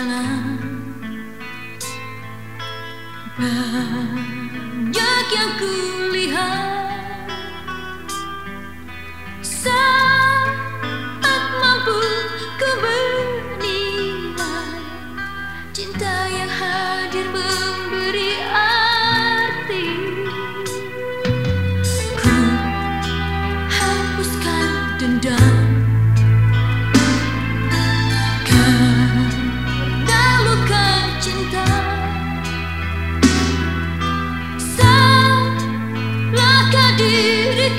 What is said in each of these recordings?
jalan Banyak yang kulihat. Saat mampu ku menilai Cinta yang hadir memberi arti. Ku hapuskan dendam.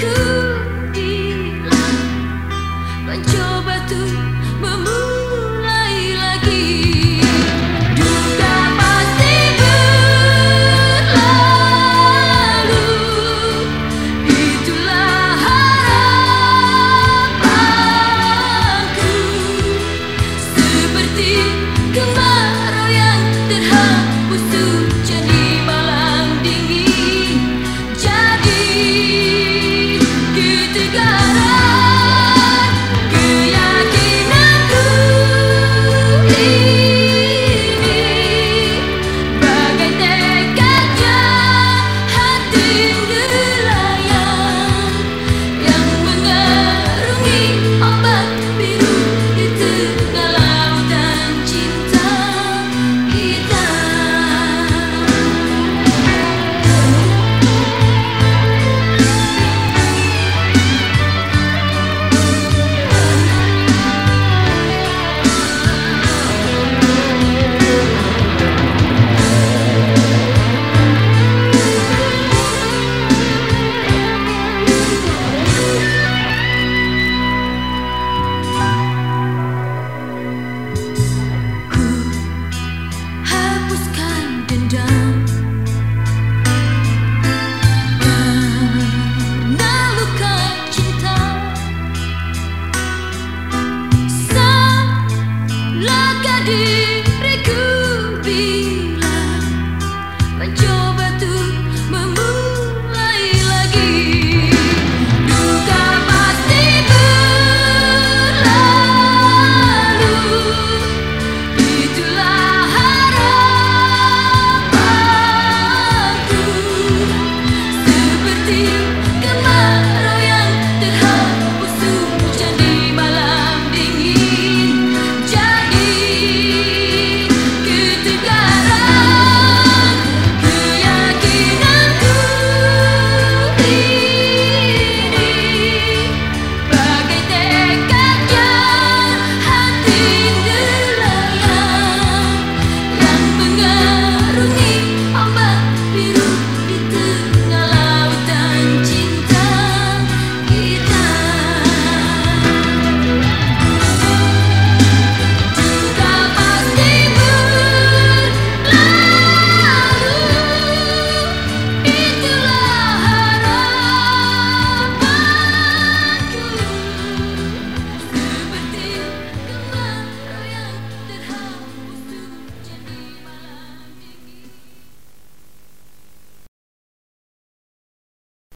く do